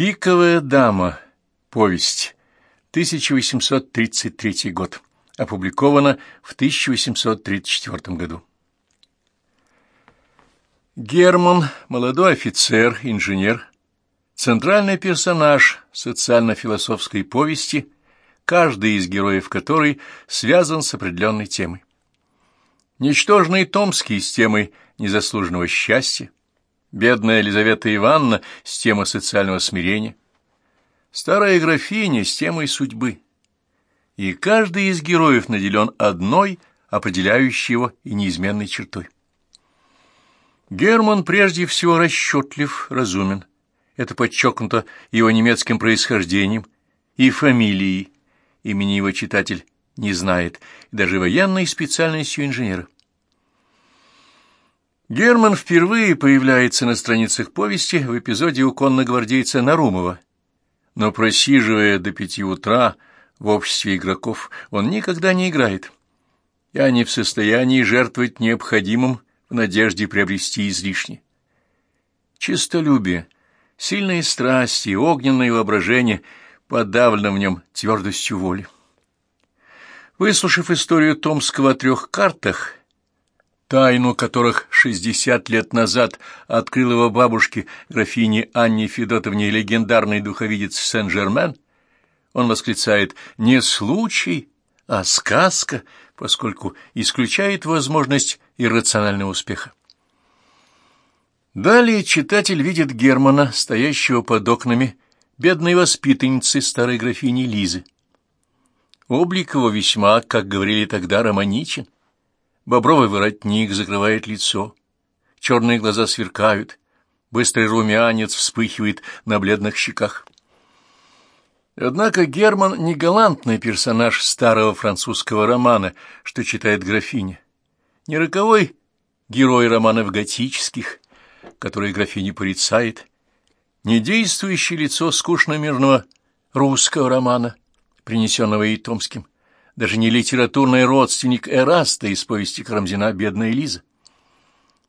Пиковая дама. Повесть. 1833 год. Опубликована в 1834 году. Герман, молодой офицер, инженер, центральный персонаж социально-философской повести, каждый из героев которой связан с определенной темой. Ничтожный Томский с темой незаслуженного счастья, бедная Елизавета Ивановна с темой социального смирения, старая графиня с темой судьбы. И каждый из героев наделен одной, определяющей его и неизменной чертой. Герман прежде всего расчетлив, разумен. Это подчеркнуто его немецким происхождением и фамилией. Имени его читатель не знает, даже военной специальностью инженера. Герман впервые появляется на страницах повести в эпизоде у конногвардейца Нарумова. Но просиживая до пяти утра в обществе игроков, он никогда не играет. Я не в состоянии жертвовать необходимым в надежде приобрести излишнее. Чистолюбие, сильные страсти, огненное воображение подавлено в нем твердостью воли. Выслушав историю Томского о трех картах, тайну которых шестьдесят лет назад открыл его бабушке, графине Анне Федотовне, легендарный духовидец Сен-Жермен, он восклицает «не случай, а сказка», поскольку исключает возможность иррационального успеха. Далее читатель видит Германа, стоящего под окнами бедной воспитанницы старой графини Лизы. Облик его весьма, как говорили тогда, романичен. Бобровый воротник закрывает лицо, черные глаза сверкают, быстрый румянец вспыхивает на бледных щеках. Однако Герман не галантный персонаж старого французского романа, что читает графиня, не роковой герой романов готических, которые графиня порицает, не действующее лицо скучно-мирного русского романа, принесенного ей Томским, даже не литературный родственник Эраста из повести Карамзина «Бедная Лиза».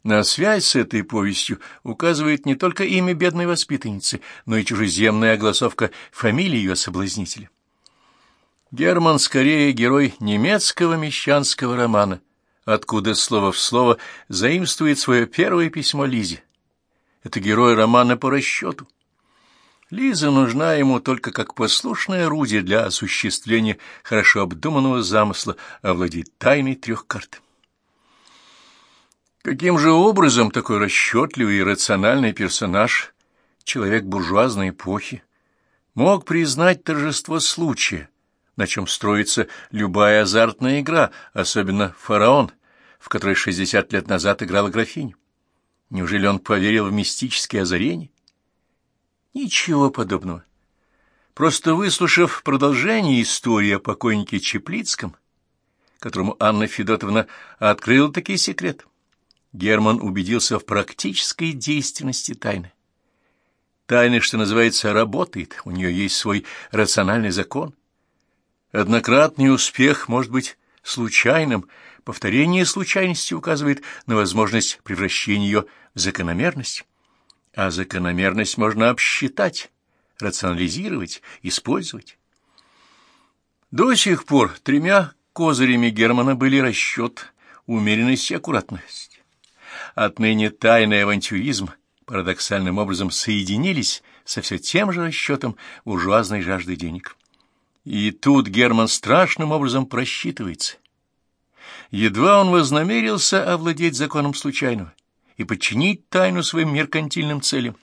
На связь с этой повестью указывает не только имя бедной воспитанницы, но и чужеземная огласовка фамилии ее соблазнителя. Герман скорее герой немецкого мещанского романа, откуда слово в слово заимствует свое первое письмо Лизе. Это герой романа по расчету. Лиза нужна ему только как послушное орудие для осуществления хорошо обдуманного замысла овладеть тайной трех карт. Каким же образом такой расчетливый и рациональный персонаж, человек буржуазной эпохи, мог признать торжество случая, на чем строится любая азартная игра, особенно «Фараон», в которой шестьдесят лет назад играла графиня? Неужели он поверил в мистические озарения? Ничего подобного. Просто выслушав продолжение истории о покойнике Чеплицком, которому Анна Федотовна открыла такие секрет, Герман убедился в практической действенности тайны. Тайна, что называется, работает, у нее есть свой рациональный закон. Однократный успех может быть случайным, повторение случайности указывает на возможность превращения ее в закономерность а закономерность можно обсчитать, рационализировать, использовать. До сих пор тремя козырями Германа были расчет, умеренность и аккуратность. Отныне тайный авантюризм парадоксальным образом соединились со все тем же расчетом буржуазной жажды денег. И тут Герман страшным образом просчитывается. Едва он вознамерился овладеть законом случайного, и подчинить тайну своим меркантильным целям,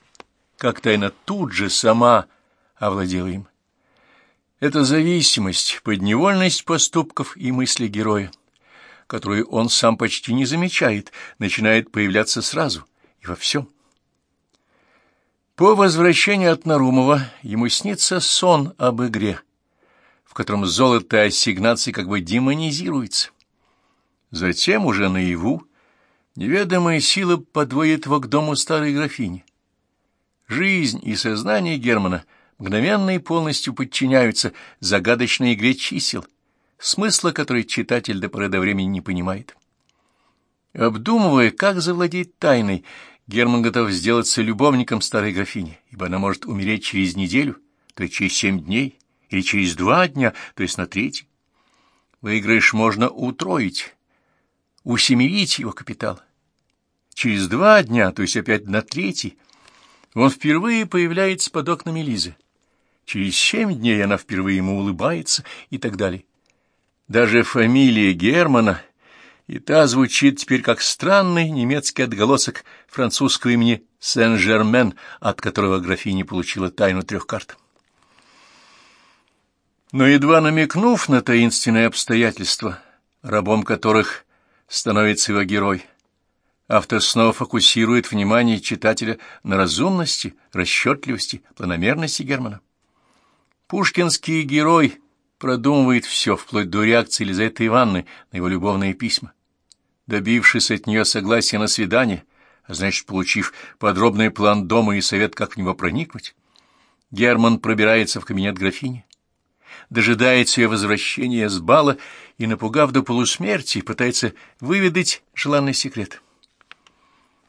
как тайна тут же сама овладела им. Это зависимость, подневольность поступков и мысли героя, которую он сам почти не замечает, начинает появляться сразу и во всем. По возвращении от Нарумова ему снится сон об игре, в котором золото ассигнаций как бы демонизируется. Затем уже наяву Неведомая сила подводит его к дому старой графини. Жизнь и сознание Германа мгновенно и полностью подчиняются загадочной игре чисел, смысла которой читатель до поры до времени не понимает. Обдумывая, как завладеть тайной, Герман готов сделаться любовником старой графини, ибо она может умереть через неделю, то есть через семь дней, или через два дня, то есть на третий. Выигрыш можно утроить, усемерить его капитал. Через два дня, то есть опять на третий, он впервые появляется под окнами Лизы. Через семь дней она впервые ему улыбается и так далее. Даже фамилия Германа и та звучит теперь как странный немецкий отголосок французского имени Сен-Жермен, от которого графиня получила тайну трех карт. Но едва намекнув на таинственные обстоятельства, рабом которых становится его герой, автор снова фокусирует внимание читателя на разумности, расчетливости, планомерности Германа. Пушкинский герой продумывает все, вплоть до реакции Елизаветы Ивановны на его любовные письма добившись от нее согласия на свидание, а значит, получив подробный план дома и совет, как в него проникнуть, Герман пробирается в кабинет графини, дожидается ее возвращения с бала и, напугав до полусмерти, пытается выведать желанный секрет.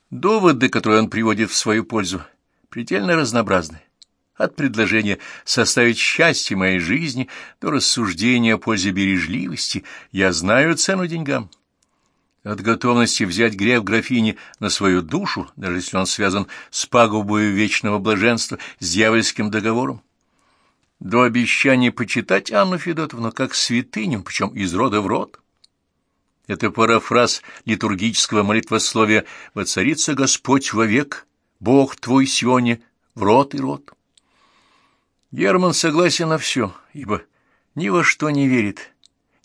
Доводы, которые он приводит в свою пользу, предельно разнообразны. От предложения составить счастье моей жизни до рассуждения о пользе бережливости «я знаю цену деньгам». От готовности взять грех графини на свою душу, даже если он связан с пагубою вечного блаженства, с дьявольским договором, до обещания почитать Анну Федотовну как святыню, причем из рода в род. Это парафраз литургического молитвословия «Воцарится Господь вовек, Бог твой сегодня в род и род». Герман согласен на все, ибо ни во что не верит,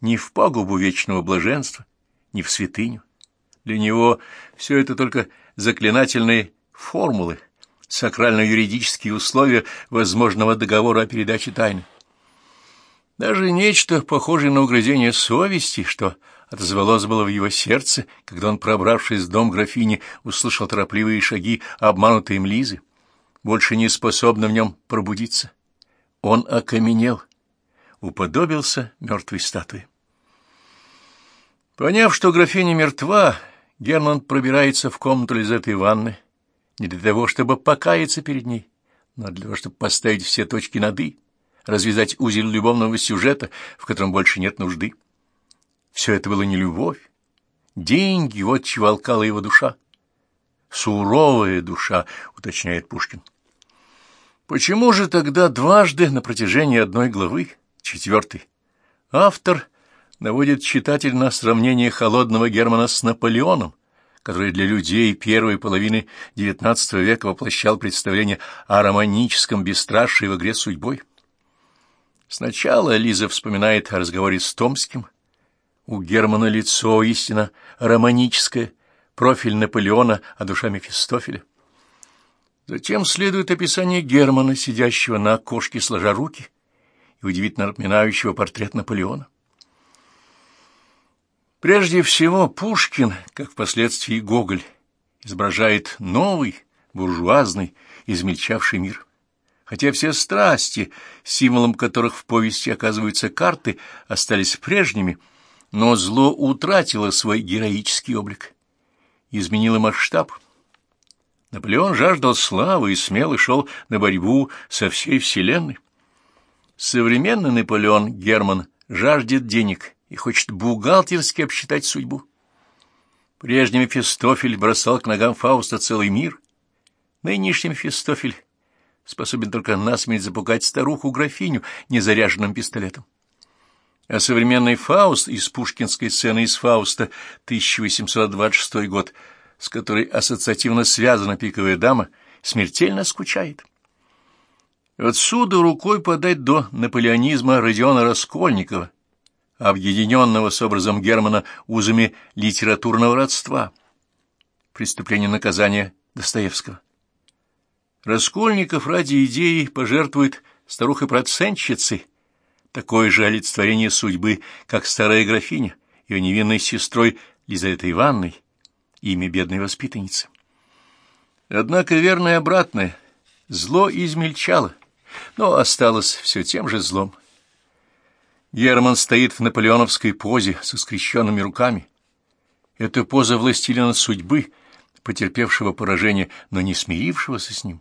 ни в пагубу вечного блаженства, ни в святыню. Для него все это только заклинательные формулы, сакрально-юридические условия возможного договора о передаче тайны. Даже нечто похожее на угрызение совести, что отозвалось было в его сердце, когда он, пробравшись в дом графини, услышал торопливые шаги обманутой им Лизы, больше не способно в нем пробудиться. Он окаменел, уподобился мертвой статуе. Поняв, что графиня мертва, Герман пробирается в комнату Лизеты Ивановны не для того, чтобы покаяться перед ней, но для того, чтобы поставить все точки над «и», развязать узел любовного сюжета, в котором больше нет нужды. Все это было не любовь. Деньги — вот чего алкала его душа. Суровая душа, уточняет Пушкин. Почему же тогда дважды на протяжении одной главы, четвертой, автор наводит читатель на сравнение холодного Германа с Наполеоном, который для людей первой половины XIX века воплощал представление о романическом бесстрашии в игре судьбой. Сначала Лиза вспоминает о разговоре с Томским. У Германа лицо истинно романическое, профиль Наполеона, а душа Мефистофеля. Затем следует описание Германа, сидящего на окошке, сложа руки, и удивительно напоминающего портрет Наполеона. Прежде всего, Пушкин, как впоследствии Гоголь, изображает новый, буржуазный, измельчавший мир. Хотя все страсти, символом которых в повести оказываются карты, остались прежними, но зло утратило свой героический облик, изменило масштаб. Наполеон жаждал славы и смело шел на борьбу со всей вселенной. Современный Наполеон Герман жаждет денег и хочет бухгалтерски обсчитать судьбу. Прежний Мефистофель бросал к ногам Фауста целый мир. Нынешний Мефистофель способен только насмерть запугать старуху-графиню незаряженным пистолетом. А современный Фауст из пушкинской сцены из Фауста 1826 год, с которой ассоциативно связана пиковая дама, смертельно скучает. Отсюда рукой подать до наполеонизма Родиона Раскольникова, объединенного с образом Германа узами литературного родства. Преступление наказания Достоевского. Раскольников ради идеи пожертвует старухой-процентщицей, такое же олицетворение судьбы, как старая графиня, ее невинной сестрой Лизаветой Ивановной, имя бедной воспитанницы. Однако верное обратное, зло измельчало, но осталось все тем же злом. Герман стоит в наполеоновской позе со скрещенными руками. Это поза властелина судьбы, потерпевшего поражение, но не смирившегося с ним.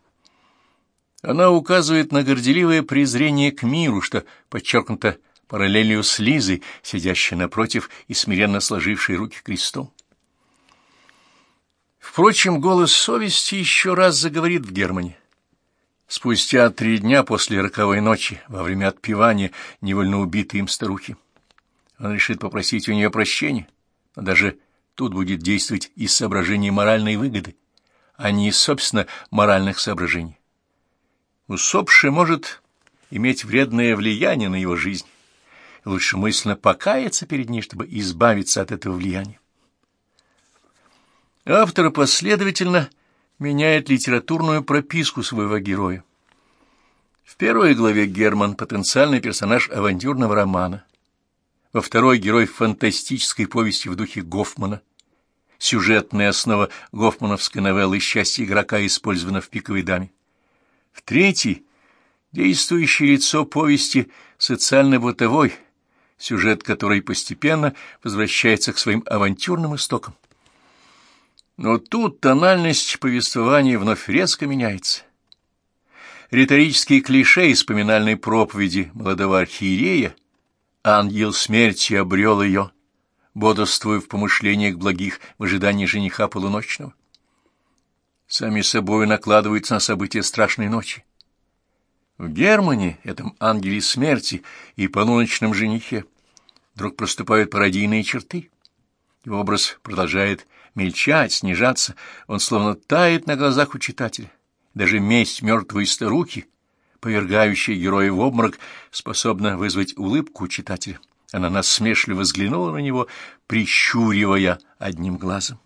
Она указывает на горделивое презрение к миру, что подчеркнуто параллелью с Лизой, сидящей напротив и смиренно сложившей руки крестом. Впрочем, голос совести еще раз заговорит в Германии. Спустя три дня после роковой ночи, во время отпевания невольно убитой им старухи, он решит попросить у нее прощения, но даже тут будет действовать из соображений моральной выгоды, а не из, собственно, моральных соображений. Усопший может иметь вредное влияние на его жизнь. Лучше мысленно покаяться перед ней, чтобы избавиться от этого влияния. Автор последовательно меняет литературную прописку своего героя. В первой главе Герман – потенциальный персонаж авантюрного романа. Во второй – герой фантастической повести в духе Гофмана. Сюжетная основа гофмановской новеллы «Счастье игрока» использована в «Пиковой даме». В третий – действующее лицо повести социально-бытовой, сюжет которой постепенно возвращается к своим авантюрным истокам. Но тут тональность повествования вновь резко меняется. Риторические клише из поминальной проповеди молодого архиерея «Ангел смерти обрел ее», бодрствуя в помышлениях благих в ожидании жениха полуночного. Сами собой накладываются на события страшной ночи. В Германии, этом ангеле смерти и полуночном женихе, вдруг проступают пародийные черты. Его образ продолжает мельчать, снижаться, он словно тает на глазах у читателя. Даже месть мертвой старухи, повергающая героя в обморок, способна вызвать улыбку у читателя. Она насмешливо взглянула на него, прищуривая одним глазом.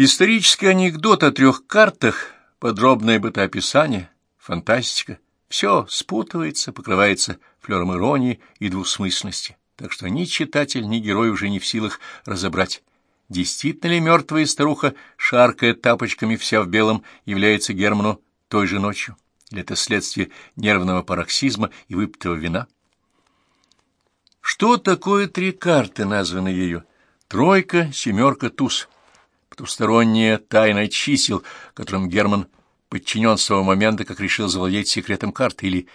Исторический анекдот о трех картах, подробное бытоописание, фантастика — все спутывается, покрывается флером иронии и двусмысленности так что ни читатель, ни герой уже не в силах разобрать, действительно ли мертвая старуха, шаркая тапочками вся в белом, является Герману той же ночью, или это следствие нервного пароксизма и выпитого вина. Что такое три карты, названы ею? Тройка, семерка, туз. Потусторонняя тайна чисел, которым Герман подчинен с того момента, как решил завладеть секретом карты, или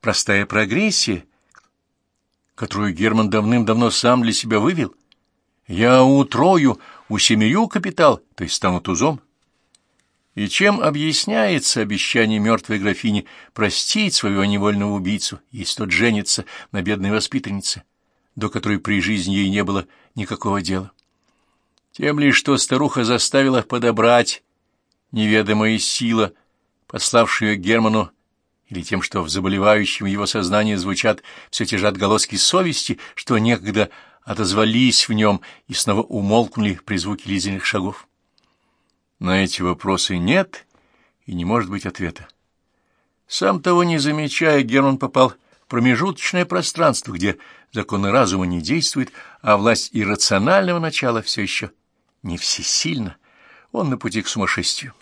простая прогрессия, которую Герман давным-давно сам для себя вывел? Я утрою, усемею капитал, то есть стану тузом. И чем объясняется обещание мертвой графини простить своего невольного убийцу, если тот женится на бедной воспитаннице, до которой при жизни ей не было никакого дела? Тем лишь, что старуха заставила подобрать неведомая сила, пославшая Герману или тем, что в заболевающем его сознании звучат все те же отголоски совести, что некогда отозвались в нем и снова умолкнули при звуке Лизиных шагов? На эти вопросы нет и не может быть ответа. Сам того не замечая, Герман попал в промежуточное пространство, где законы разума не действуют, а власть иррационального начала все еще не всесильна. Он на пути к сумасшествию.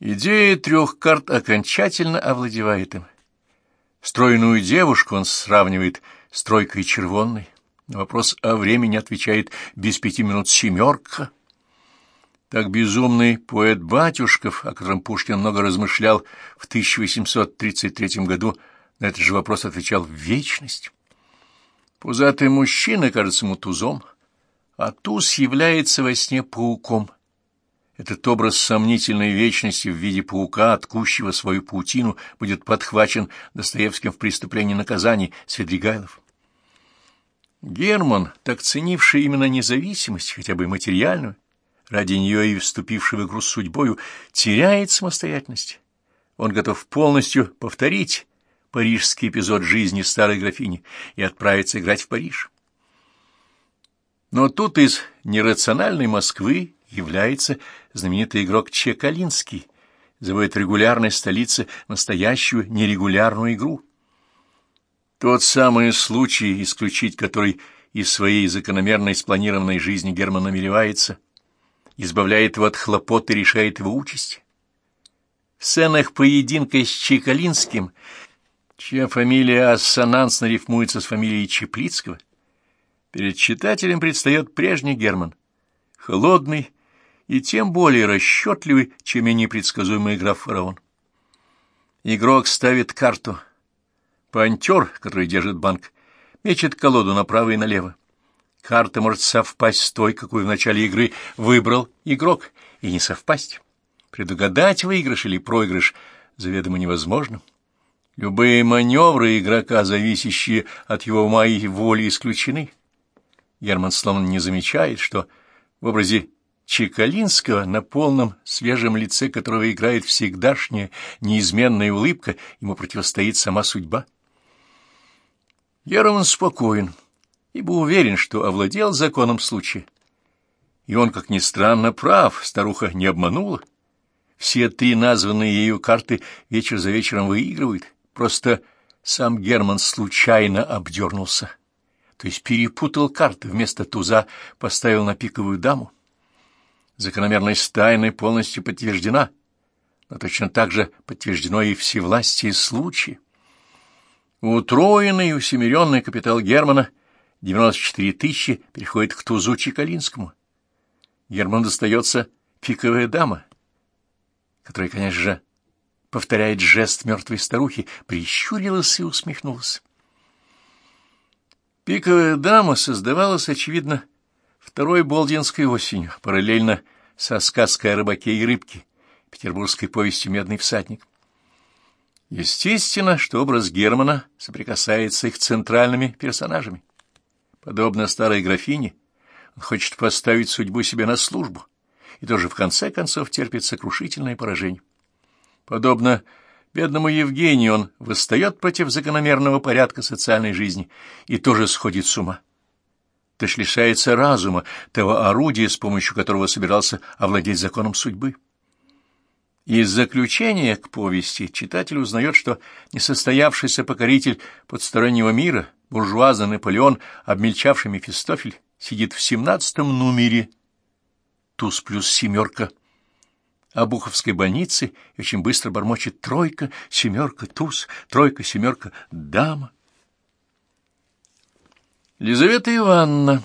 Идея трех карт окончательно овладевает им. Стройную девушку он сравнивает с тройкой червонной. На вопрос о времени отвечает без пяти минут семерка. Так безумный поэт Батюшков, о котором Пушкин много размышлял в 1833 году, на этот же вопрос отвечал в вечность. Пузатый мужчина кажется ему тузом, а туз является во сне пауком — этот образ сомнительной вечности в виде паука, откущего свою паутину, будет подхвачен Достоевским в «Преступлении и наказании» Свидригайлов. Герман, так ценивший именно независимость, хотя бы материальную, ради нее и вступивший в игру с судьбою, теряет самостоятельность. Он готов полностью повторить парижский эпизод жизни старой графини и отправиться играть в Париж. Но тут из нерациональной Москвы является знаменитый игрок Чекалинский, заводит регулярной столице настоящую нерегулярную игру. Тот самый случай, исключить который из своей закономерной спланированной жизни Герман намеревается, избавляет его от хлопот и решает его участь. В сценах поединка с Чекалинским, чья фамилия ассонансно рифмуется с фамилией Чеплицкого, перед читателем предстает прежний Герман, холодный и тем более расчетливый, чем менее предсказуемый граф фараон. Игрок ставит карту. Пантер, который держит банк, мечет колоду направо и налево. Карта может совпасть с той, какую в начале игры выбрал игрок, и не совпасть. Предугадать выигрыш или проигрыш заведомо невозможно. Любые маневры игрока, зависящие от его ума и воли, исключены. Герман словно не замечает, что в образе Чекалинского, на полном свежем лице которого играет всегдашняя неизменная улыбка, ему противостоит сама судьба. Герман спокоен, ибо уверен, что овладел законом случая. И он, как ни странно, прав, старуха не обманула. Все три названные ею карты вечер за вечером выигрывают. Просто сам Герман случайно обдернулся. То есть перепутал карты, вместо туза поставил на пиковую даму. Закономерность тайны полностью подтверждена, но точно так же подтверждено и всевластие случая. Утроенный и усемеренный капитал Германа 94 тысячи переходит к тузу Чекалинскому. Герману достается пиковая дама, которая, конечно же, повторяет жест мертвой старухи, прищурилась и усмехнулась. Пиковая дама создавалась, очевидно, второй болдинской осенью, параллельно со сказкой о рыбаке и рыбке, петербургской повестью «Медный всадник». Естественно, что образ Германа соприкасается их центральными персонажами. Подобно старой графине, он хочет поставить судьбу себе на службу и тоже в конце концов терпит сокрушительное поражение. Подобно бедному Евгению, он восстает против закономерного порядка социальной жизни и тоже сходит с ума. То есть лишается разума, того орудия, с помощью которого собирался овладеть законом судьбы. Из заключения к повести читатель узнает, что несостоявшийся покоритель подстороннего мира, буржуазный Наполеон, обмельчавший Мефистофель, сидит в семнадцатом номере, туз плюс семерка, Обуховской больнице и очень быстро бормочет тройка, семерка, туз, тройка, семерка, дама. Лизавета Ивановна,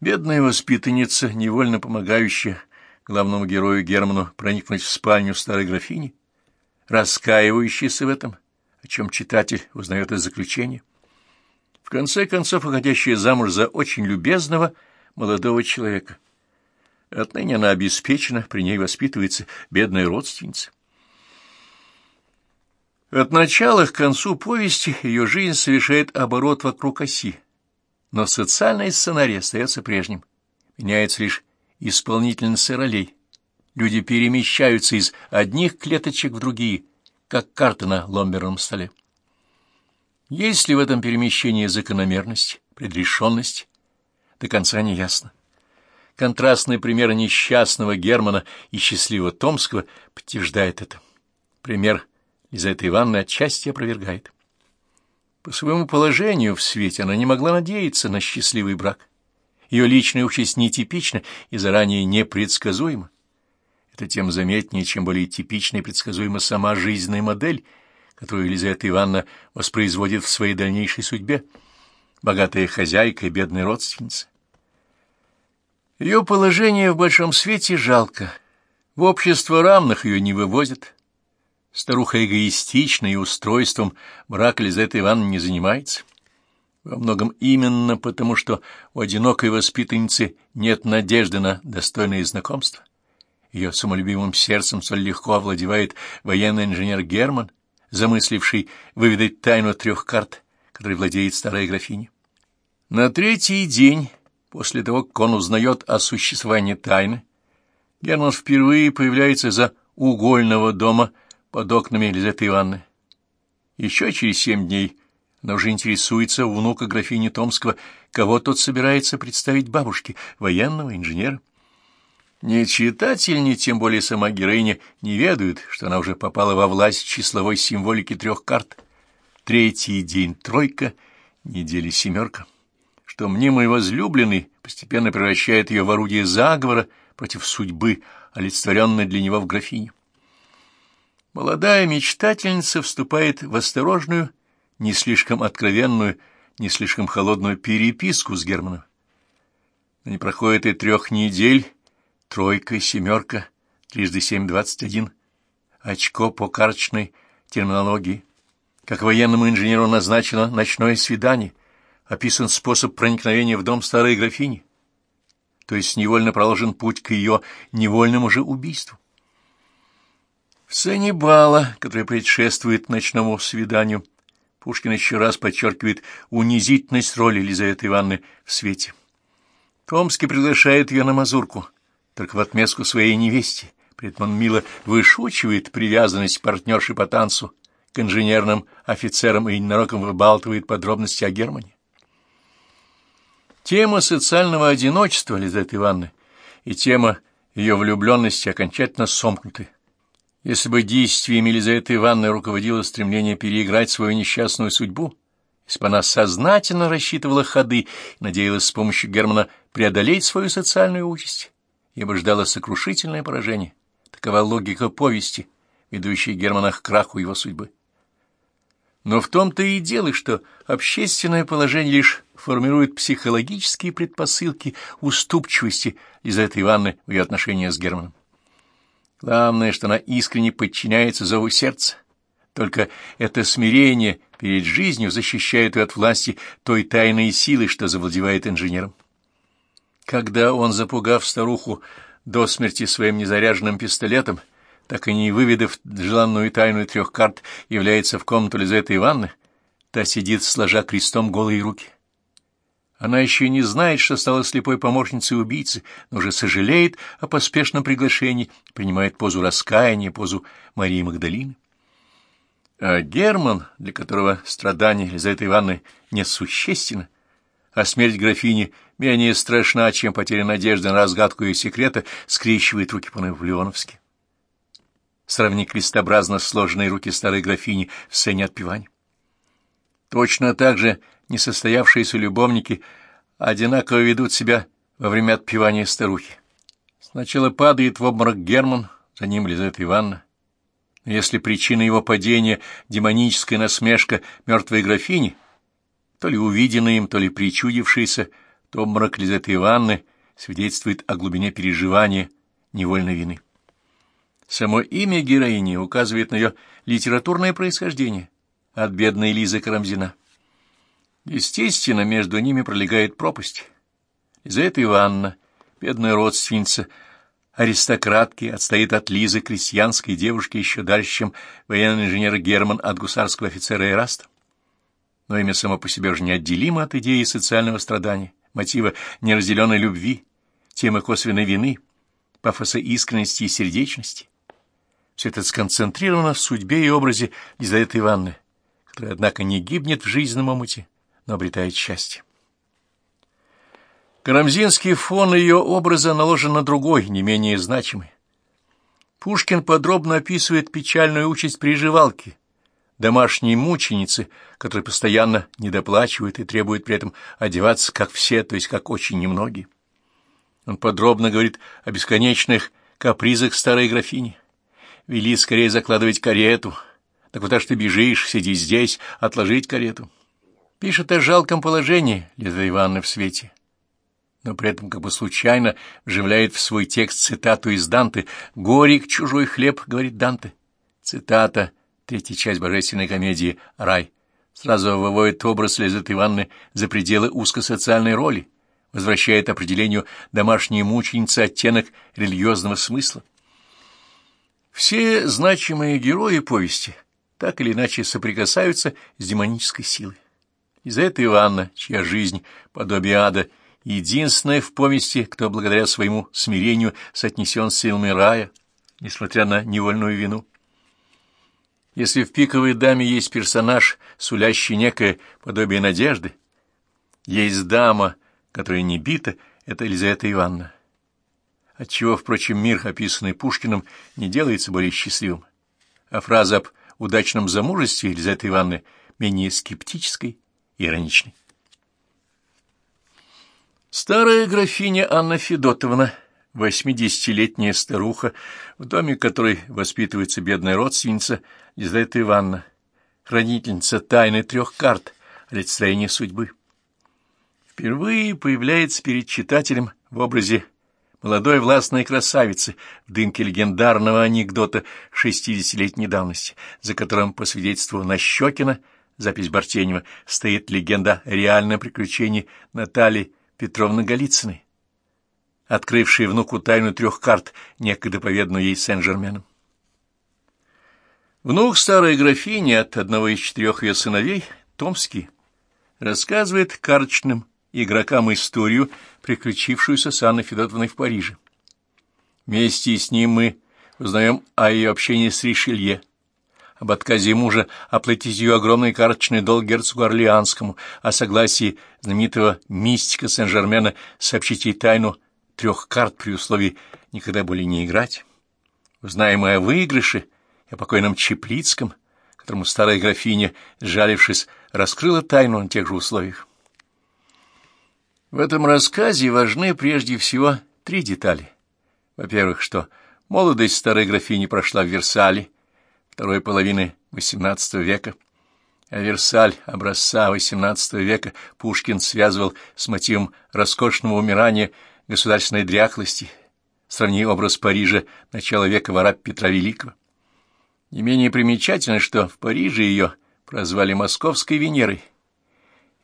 бедная воспитанница, невольно помогающая главному герою Герману проникнуть в спальню старой графини, раскаивающаяся в этом, о чем читатель узнает из заключения, в конце концов уходящая замуж за очень любезного молодого человека — Отныне она обеспечена, при ней воспитывается бедная родственница. От начала к концу повести ее жизнь совершает оборот вокруг оси, но социальный сценарий остается прежним. Меняется лишь исполнительница ролей. Люди перемещаются из одних клеточек в другие, как карты на ломберном столе. Есть ли в этом перемещении закономерность, предрешенность, до конца не ясно. Контрастный пример несчастного Германа и счастливого Томского подтверждает это. Пример Лизаветы Ивановны отчасти опровергает. По своему положению в свете она не могла надеяться на счастливый брак. Ее личная участь нетипична и заранее непредсказуема. Это тем заметнее, чем более типична и предсказуема сама жизненная модель, которую Елизавета Ивановна воспроизводит в своей дальнейшей судьбе. Богатая хозяйка и бедная родственница. Ее положение в большом свете жалко. В общество равных ее не вывозят. Старуха эгоистична и устройством брак Лизеты Ивановны не занимается. Во многом именно потому, что у одинокой воспитанницы нет надежды на достойное знакомство. Ее самолюбивым сердцем столь легко овладевает военный инженер Герман, замысливший выведать тайну трех карт, которой владеет старая графиня. На третий день После того, как он узнает о существовании тайны, Герман впервые появляется за угольного дома под окнами Елизаветы Ивановны. Еще через семь дней она уже интересуется у внука графини Томского, кого тот собирается представить бабушке, военного, инженера. Ни читатель, ни тем более сама героиня не ведают, что она уже попала во власть числовой символики трех карт. Третий день — тройка, недели — семерка что мнимый возлюбленный постепенно превращает ее в орудие заговора против судьбы, олицетворенной для него в графине. Молодая мечтательница вступает в осторожную, не слишком откровенную, не слишком холодную переписку с Германом. Но не проходит и трех недель, тройка, семерка, трижды семь, двадцать один, очко по карточной терминологии. Как военному инженеру назначено ночное свидание, описан способ проникновения в дом старой графини, то есть невольно проложен путь к ее невольному же убийству. В сцене бала, который предшествует ночному свиданию, Пушкин еще раз подчеркивает унизительность роли Елизаветы Ивановны в свете. Томский приглашает ее на мазурку, только в отместку своей невесте. При этом он мило вышучивает привязанность партнерши по танцу к инженерным офицерам и ненароком выбалтывает подробности о Германии. Тема социального одиночества Лизаветы Ивановны и тема ее влюбленности окончательно сомкнуты. Если бы действиями Елизаветы Ивановны руководило стремление переиграть свою несчастную судьбу, если бы она сознательно рассчитывала ходы и надеялась с помощью Германа преодолеть свою социальную участь, ей бы ждало сокрушительное поражение. Такова логика повести, ведущей Германа к краху его судьбы. Но в том-то и дело, что общественное положение лишь формирует психологические предпосылки уступчивости Лизаветы Ивановны в ее отношениях с Германом. Главное, что она искренне подчиняется зову сердца. Только это смирение перед жизнью защищает ее от власти той тайной силы, что завладевает инженером. Когда он, запугав старуху до смерти своим незаряженным пистолетом, так и не выведав желанную тайну трех карт, является в комнату Лизаветы Ивановны, та сидит, сложа крестом голые руки. Она еще не знает, что стала слепой помощницей убийцы, но уже сожалеет о поспешном приглашении, принимает позу раскаяния, позу Марии Магдалины. А Герман, для которого страдания Елизаветы Ивановны несущественно, а смерть графини менее страшна, чем потеря надежды на разгадку ее секрета, скрещивает руки по-наполеоновски. Сравни крестообразно сложенные руки старой графини в сцене отпевания. Точно так же несостоявшиеся любовники одинаково ведут себя во время отпевания старухи. Сначала падает в обморок Герман, за ним Лизавета Ивановна. Если причина его падения — демоническая насмешка мертвой графини, то ли увиденное им, то ли причудившееся, то обморок Лизаветы Ивановны свидетельствует о глубине переживания невольной вины. Само имя героини указывает на ее литературное происхождение от бедной Лизы Карамзина. Естественно, между ними пролегает пропасть. Лизавета Ивановна, бедная родственница, аристократки, отстоит от Лизы, крестьянской девушки, еще дальше, чем военный инженер Герман от гусарского офицера Эраста. Но имя само по себе уже неотделимо от идеи социального страдания, мотива неразделенной любви, темы косвенной вины, пафоса искренности и сердечности. Все это сконцентрировано в судьбе и образе Лизаветы Ивановны, которая, однако, не гибнет в жизненном омуте, но обретает счастье. Карамзинский фон ее образа наложен на другой, не менее значимый. Пушкин подробно описывает печальную участь приживалки, домашней мученицы, которая постоянно недоплачивает и требует при этом одеваться, как все, то есть как очень немногие. Он подробно говорит о бесконечных капризах старой графини. Вели скорее закладывать карету. Так куда ж ты бежишь, сиди здесь, отложить карету. Пишет о жалком положении Лиза Ивановны в свете, но при этом как бы случайно вживляет в свой текст цитату из Данте «Горек чужой хлеб», — говорит Данте. Цитата, третья часть божественной комедии «Рай». Сразу выводит образ Лизаветы Ивановны за пределы узкосоциальной роли, возвращает определению домашней мученицы оттенок религиозного смысла. Все значимые герои повести так или иначе соприкасаются с демонической силой. Лизавета Ивановна, чья жизнь, подобие ада, единственная в повести, кто благодаря своему смирению соотнесен с силами рая, несмотря на невольную вину. Если в «Пиковой даме» есть персонаж, сулящий некое подобие надежды, есть дама, которая не бита, это Елизавета Ивановна. Отчего, впрочем, мир, описанный Пушкиным, не делается более счастливым, а фраза об удачном замужестве Елизаветы Ивановны менее скептической ироничный. Старая графиня Анна Федотовна, восьмидесятилетняя старуха, в доме которой воспитывается бедная родственница Лизавета Ивановна, хранительница тайны трех карт, олицетворение судьбы. Впервые появляется перед читателем в образе молодой властной красавицы в дымке легендарного анекдота шестидесятилетней давности, за которым, по свидетельству Нащекина, запись Бартенева, стоит легенда о реальном приключении Натальи Петровны Голицыной, открывшей внуку тайну трех карт, некогда поведанную ей Сен-Жерменом. Внук старой графини от одного из четырех ее сыновей, Томский, рассказывает карточным игрокам историю, приключившуюся с Анной Федотовной в Париже. Вместе с ним мы узнаем о ее общении с Ришелье, об отказе мужа оплатить ее огромный карточный долг герцогу Орлеанскому, о согласии знаменитого мистика Сен-Жермена сообщить ей тайну трех карт при условии никогда более не играть. Узнаем о выигрыше, и о покойном Чеплицком, которому старая графиня, сжалившись, раскрыла тайну на тех же условиях. В этом рассказе важны прежде всего три детали. Во-первых, что молодость старой графини прошла в Версале второй половины XVIII века, а Версаль образца XVIII века Пушкин связывал с мотивом роскошного умирания государственной дряхлости, сравни образ Парижа начала века вора Петра Великого. Не менее примечательно, что в Париже ее прозвали Московской Венерой.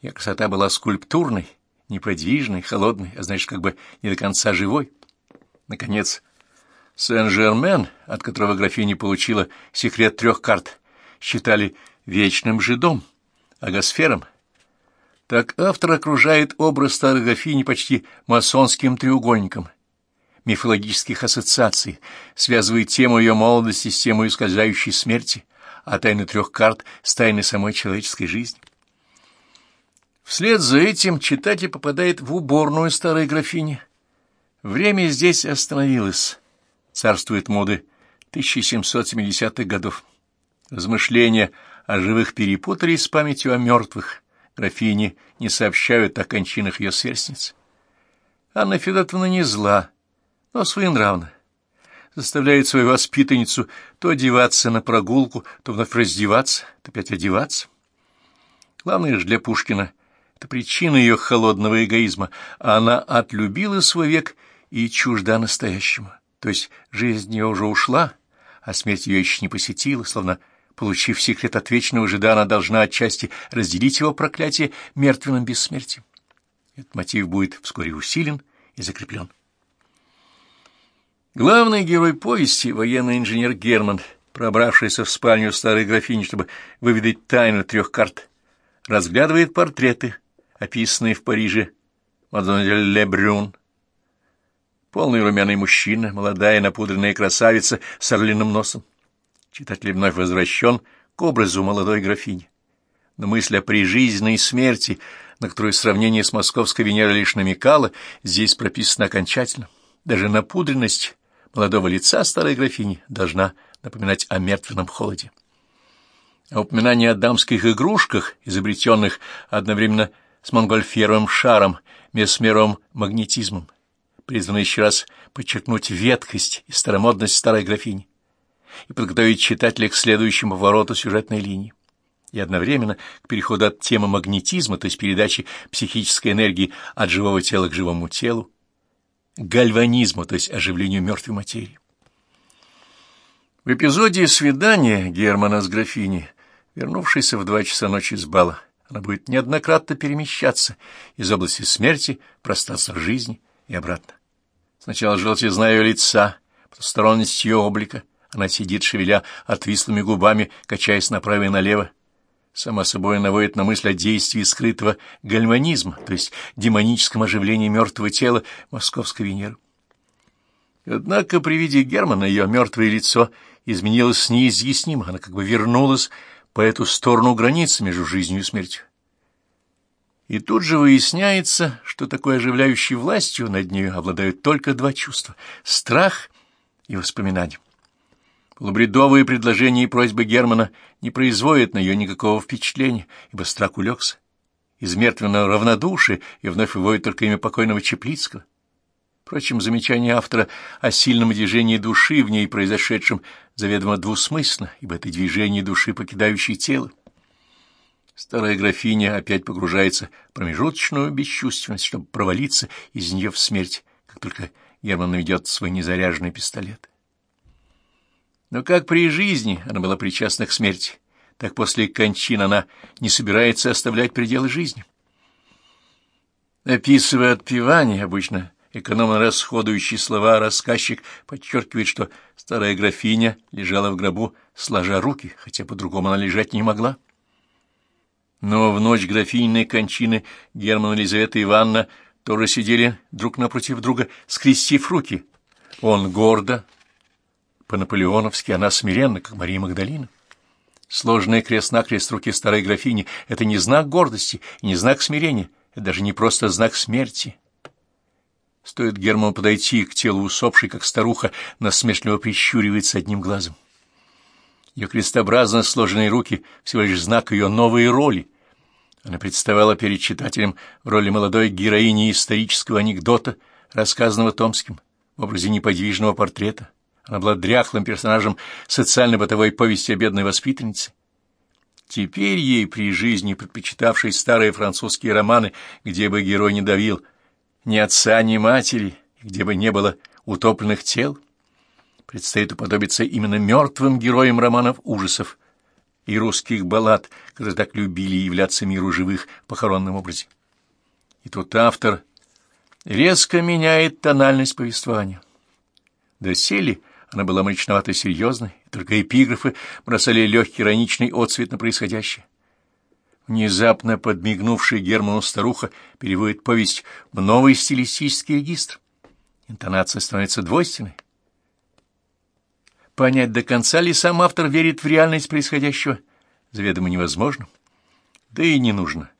Ее красота была скульптурной, неподвижный, холодный, а значит, как бы не до конца живой. Наконец, Сен-Жермен, от которого графиня получила секрет трех карт, считали вечным жидом, агосфером. Так автор окружает образ старой графини почти масонским треугольником мифологических ассоциаций, связывает тему ее молодости с темой ускользающей смерти, а тайны трех карт с тайной самой человеческой жизни. Вслед за этим читатель попадает в уборную старой графини. Время здесь остановилось. Царствует моды 1770-х годов. Размышления о живых перепутались с памятью о мертвых. Графини не сообщают о кончинах ее сверстниц. Анна Федотовна не зла, но своенравна. Заставляет свою воспитанницу то одеваться на прогулку, то вновь раздеваться, то опять одеваться. Главное же для Пушкина — это причина ее холодного эгоизма. Она отлюбила свой век и чужда настоящему. То есть жизнь ее уже ушла, а смерть ее еще не посетила, словно, получив секрет от вечного жида, она должна отчасти разделить его проклятие мертвенным бессмертием. Этот мотив будет вскоре усилен и закреплен. Главный герой повести — военный инженер Герман, пробравшийся в спальню старой графини, чтобы выведать тайну трех карт, разглядывает портреты, описанный в Париже мадемуазель Лебрюн. Полный румяный мужчина, молодая напудренная красавица с орлиным носом. Читатель вновь возвращен к образу молодой графини. Но мысль о прижизненной смерти, на которую сравнение с московской Венерой лишь намекало, здесь прописана окончательно. Даже напудренность молодого лица старой графини должна напоминать о мертвенном холоде. А упоминание о дамских игрушках, изобретенных одновременно с монгольферовым шаром, месмеровым магнетизмом, призвано еще раз подчеркнуть ветхость и старомодность старой графини и подготовить читателя к следующему повороту сюжетной линии и одновременно к переходу от темы магнетизма, то есть передачи психической энергии от живого тела к живому телу, к гальванизму, то есть оживлению мертвой материи. В эпизоде свидания Германа с графиней, вернувшейся в два часа ночи с бала, она будет неоднократно перемещаться из области смерти в пространство жизни и обратно. Сначала желтизна ее лица, потусторонность ее облика. Она сидит, шевеля отвислыми губами, качаясь направо и налево. Сама собой наводит на мысль о действии скрытого гальманизма, то есть демоническом оживлении мертвого тела московской Венеры. Однако при виде Германа ее мертвое лицо изменилось неизъяснимо, она как бы вернулась по эту сторону границы между жизнью и смертью. И тут же выясняется, что такой оживляющей властью над нею обладают только два чувства — страх и воспоминания. Полубредовые предложения и просьбы Германа не производят на нее никакого впечатления, ибо страх улегся. Из мертвенного равнодушия и вновь выводит только имя покойного Чеплицкого. Впрочем, замечание автора о сильном движении души в ней произошедшем заведомо двусмысленно, ибо это движение души, покидающей тело. Старая графиня опять погружается в промежуточную бесчувственность, чтобы провалиться из нее в смерть, как только Герман наведет свой незаряженный пистолет. Но как при жизни она была причастна к смерти, так после кончин она не собирается оставлять пределы жизни. Описывая отпевание, обычно экономно расходующий слова, рассказчик подчеркивает, что старая графиня лежала в гробу, сложа руки, хотя по-другому она лежать не могла. Но в ночь графинной кончины Герман и Елизавета Ивановна тоже сидели друг напротив друга, скрестив руки. Он гордо, по-наполеоновски, она смиренно, как Мария Магдалина. Сложные крест-накрест руки старой графини — это не знак гордости и не знак смирения, это даже не просто знак смерти. Стоит Герману подойти к телу усопшей, как старуха насмешливо прищуривается одним глазом. Ее крестообразно сложенные руки — всего лишь знак ее новой роли. Она представала перед читателем в роли молодой героини исторического анекдота, рассказанного Томским, в образе неподвижного портрета. Она была дряхлым персонажем социально-бытовой повести о бедной воспитаннице. Теперь ей при жизни, предпочитавшей старые французские романы, где бы герой не давил ни отца, ни матери, где бы не было утопленных тел, предстоит уподобиться именно мертвым героям романов ужасов и русских баллад, которые так любили являться миру живых в похоронном образе. И тут автор резко меняет тональность повествования. Доселе она была мрачновато серьезной, только эпиграфы бросали легкий ироничный отцвет на происходящее. Внезапно подмигнувшая Герману старуха переводит повесть в новый стилистический регистр. Интонация становится двойственной. Понять до конца ли сам автор верит в реальность происходящего заведомо невозможно. Да и не нужно.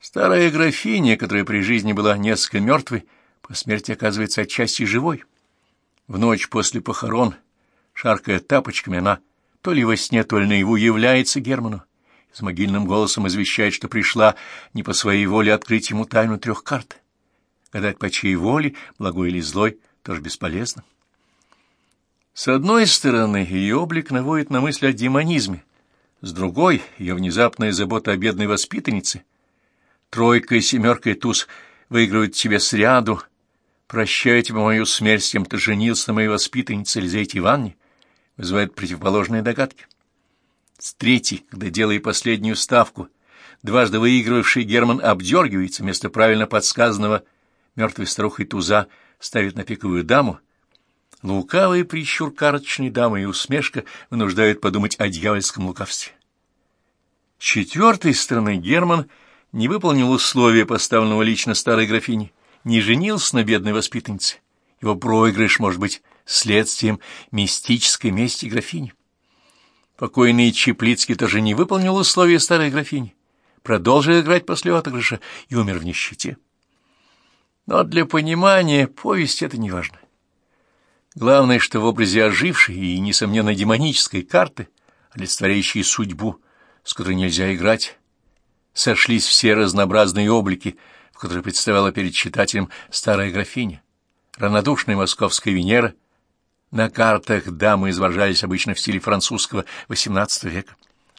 Старая графиня, которая при жизни была несколько мертвой, по смерти оказывается отчасти живой. В ночь после похорон, шаркая тапочками, она то ли во сне, то ли наяву является Герману с могильным голосом извещает, что пришла не по своей воле открыть ему тайну трех карт. Гадать по чьей воле, благой или злой, тоже бесполезно. С одной стороны, ее облик наводит на мысль о демонизме, с другой — ее внезапная забота о бедной воспитаннице. Тройка и семерка и туз выигрывают тебе сряду. Прощаю тебе мою смерть, с кем ты женился на моей воспитаннице Елизавете Ивановне, вызывает противоположные догадки. С третьей, когда, делая последнюю ставку, дважды выигрывавший Герман обдергивается, вместо правильно подсказанного мертвой старухой туза ставит на пиковую даму, лукавый прищур карточной дамы и усмешка вынуждают подумать о дьявольском лукавстве. С четвертой стороны Герман не выполнил условия, поставленного лично старой графини, не женился на бедной воспитаннице. Его проигрыш может быть следствием мистической мести графини. Покойный Чеплицкий тоже не выполнил условия старой графини, продолжил играть после отыгрыша и умер в нищете. Но для понимания повести это не важно. Главное, что в образе ожившей и, несомненно, демонической карты, олицетворяющей судьбу, с которой нельзя играть, сошлись все разнообразные облики, в которые представала перед читателем старая графиня, равнодушная московская Венера, на картах дамы изображались обычно в стиле французского XVIII века.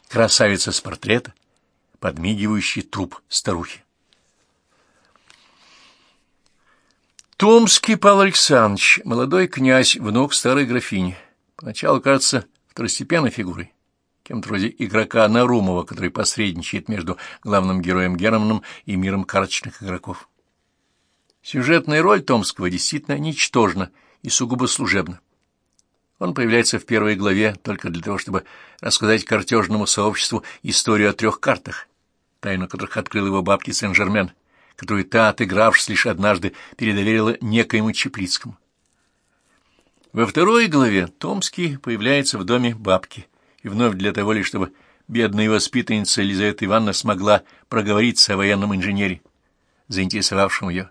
Красавица с портрета, подмигивающий труп старухи. Томский Павел Александрович, молодой князь, внук старой графини. Поначалу кажется второстепенной фигурой, кем-то вроде игрока Нарумова, который посредничает между главным героем Германом и миром карточных игроков. Сюжетная роль Томского действительно ничтожна и сугубо служебна. Он появляется в первой главе только для того, чтобы рассказать картежному сообществу историю о трех картах, тайну которых открыл его бабки Сен-Жермен, которую та, отыгравшись лишь однажды, передоверила некоему Чеплицкому. Во второй главе Томский появляется в доме бабки, и вновь для того лишь, чтобы бедная воспитанница Елизавета Ивановна смогла проговориться о военном инженере, заинтересовавшем ее,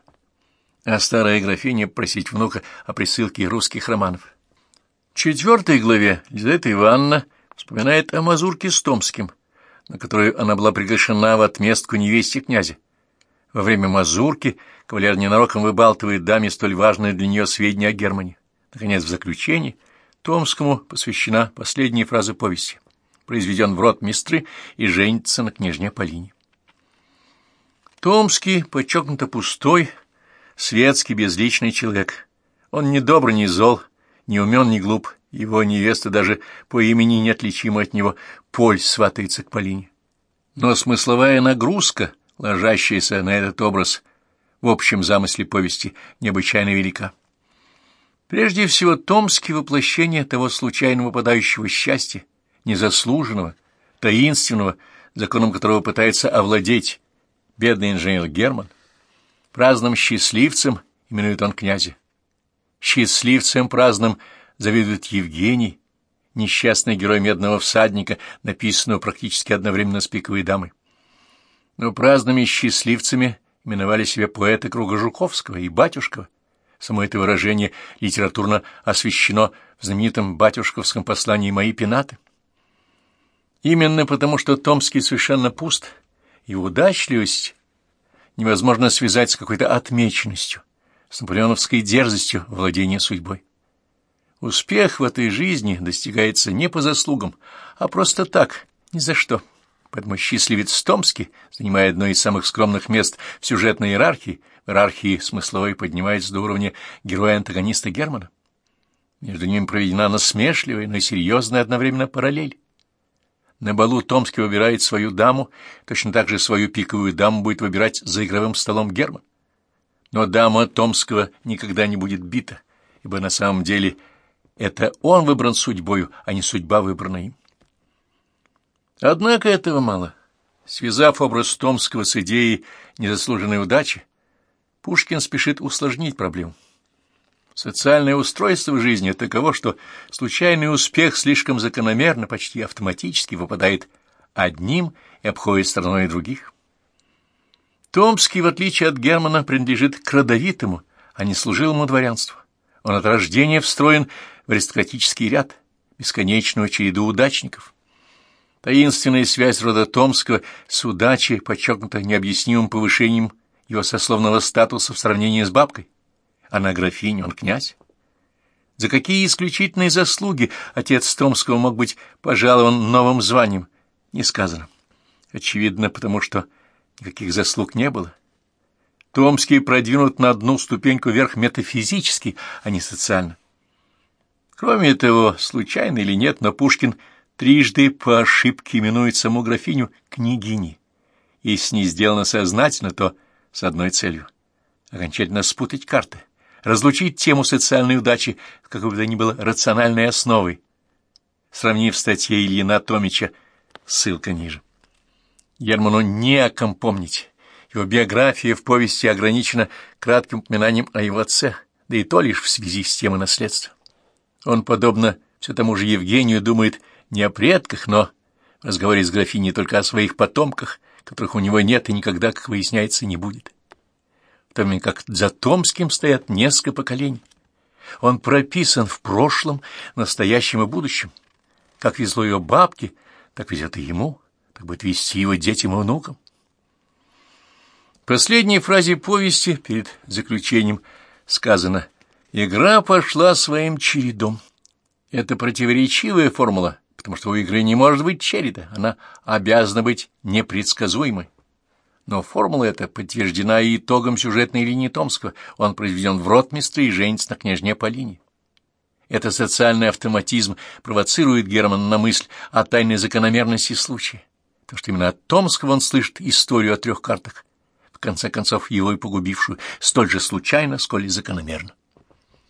а старая графиня просить внука о присылке русских романов. В четвертой главе Лизавета Ивановна вспоминает о мазурке с Томским, на которую она была приглашена в отместку невесте князя. Во время мазурки кавалер ненароком выбалтывает даме столь важное для нее сведения о Германии. Наконец, в заключении Томскому посвящена последняя фраза повести. Произведен в рот мистры и женится на княжне Полине. Томский, подчеркнуто пустой, светский безличный человек. Он не добр, не зол, не умен, не глуп. Его невеста даже по имени неотличима от него. Поль сватается к Полине. Но смысловая нагрузка, ложащаяся на этот образ, в общем замысле повести, необычайно велика. Прежде всего, Томский — воплощение того случайно выпадающего счастья, незаслуженного, таинственного, законом которого пытается овладеть бедный инженер Герман. Праздным счастливцем именует он князя. Счастливцем праздным завидует Евгений, несчастный герой «Медного всадника», написанного практически одновременно с «Пиковой дамой». Но праздными счастливцами именовали себя поэты круга Жуковского и Батюшкова. Само это выражение литературно освещено в знаменитом батюшковском послании «Мои пенаты». Именно потому, что Томский совершенно пуст, и удачливость невозможно связать с какой-то отмеченностью, с наполеоновской дерзостью владения судьбой. Успех в этой жизни достигается не по заслугам, а просто так, ни за что. Поэтому счастливец Томский, занимая одно из самых скромных мест в сюжетной иерархии, в иерархии смысловой поднимается до уровня героя-антагониста Германа. Между ними проведена насмешливая, но и серьезная одновременно параллель. На балу Томский выбирает свою даму, точно так же свою пиковую даму будет выбирать за игровым столом Герман. Но дама Томского никогда не будет бита, ибо на самом деле это он выбран судьбою, а не судьба выбрана им. Однако этого мало. Связав образ Томского с идеей незаслуженной удачи, Пушкин спешит усложнить проблему. Социальное устройство жизни таково, что случайный успех слишком закономерно, почти автоматически выпадает одним и обходит стороной других. Томский, в отличие от Германа, принадлежит к родовитому, а не служилому дворянству. Он от рождения встроен в аристократический ряд, бесконечную череду удачников. Таинственная связь рода Томского с удачей подчеркнута необъяснимым повышением его сословного статуса в сравнении с бабкой. Она графиня, он князь. За какие исключительные заслуги отец Томского мог быть пожалован новым званием, не сказано. Очевидно, потому что никаких заслуг не было. Томский продвинут на одну ступеньку вверх метафизически, а не социально. Кроме того, случайно или нет, но Пушкин трижды по ошибке именует саму графиню княгиней. Если не сделано сознательно, то с одной целью — окончательно спутать карты, разлучить тему социальной удачи с какой бы то ни было рациональной основой, сравнив статье Ильина Томича, ссылка ниже. Герману не о ком помнить. Его биография в повести ограничена кратким упоминанием о его отце, да и то лишь в связи с темой наследства. Он, подобно все тому же Евгению, думает не о предках, но в разговоре с графиней только о своих потомках, которых у него нет и никогда, как выясняется, не будет. В то время как за Томским стоят несколько поколений. Он прописан в прошлом, настоящем и будущем. Как везло его бабке, так везет и ему, так будет вести его детям и внукам. В последней фразе повести перед заключением сказано «Игра пошла своим чередом». Это противоречивая формула, потому что у игры не может быть череда, она обязана быть непредсказуемой. Но формула эта подтверждена и итогом сюжетной линии Томского. Он произведен в ротмистре и женится на княжне Полине. Это социальный автоматизм провоцирует Германа на мысль о тайной закономерности случая, потому что именно от Томского он слышит историю о трех картах, конце концов его и погубившую, столь же случайно, сколь и закономерно.